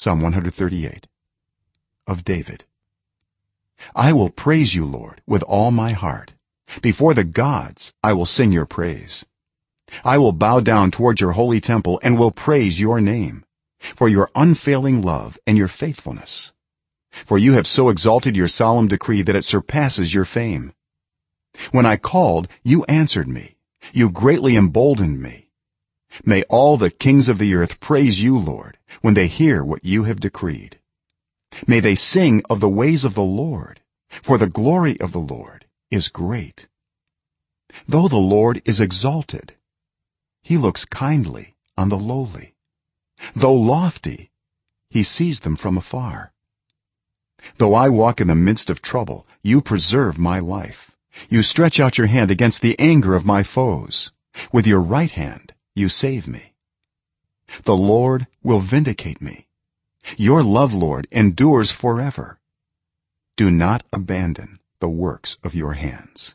psalm 138 of david. I will praise you lord with all my heart. Before the gods i will sing your praise. I will bow down toward your holy temple and will praise your name for your unfailing love and your faithfulness. For you have so exalted your solemn decree that it surpasses your fame. When i called you answered me. You greatly emboldened me may all the kings of the earth praise you lord when they hear what you have decreed. May they sing of the ways of the lord for the glory of the lord is great. Though the lord is exalted he looks kindly on the lowly. Though lofty he sees them from afar. Though i walk in the midst of trouble you preserve my life. You stretch out your hand against the anger of my foes. With your right hand you save me. The lord will vindicate me. Your love lord endures forever. Do not abandon the works of your hands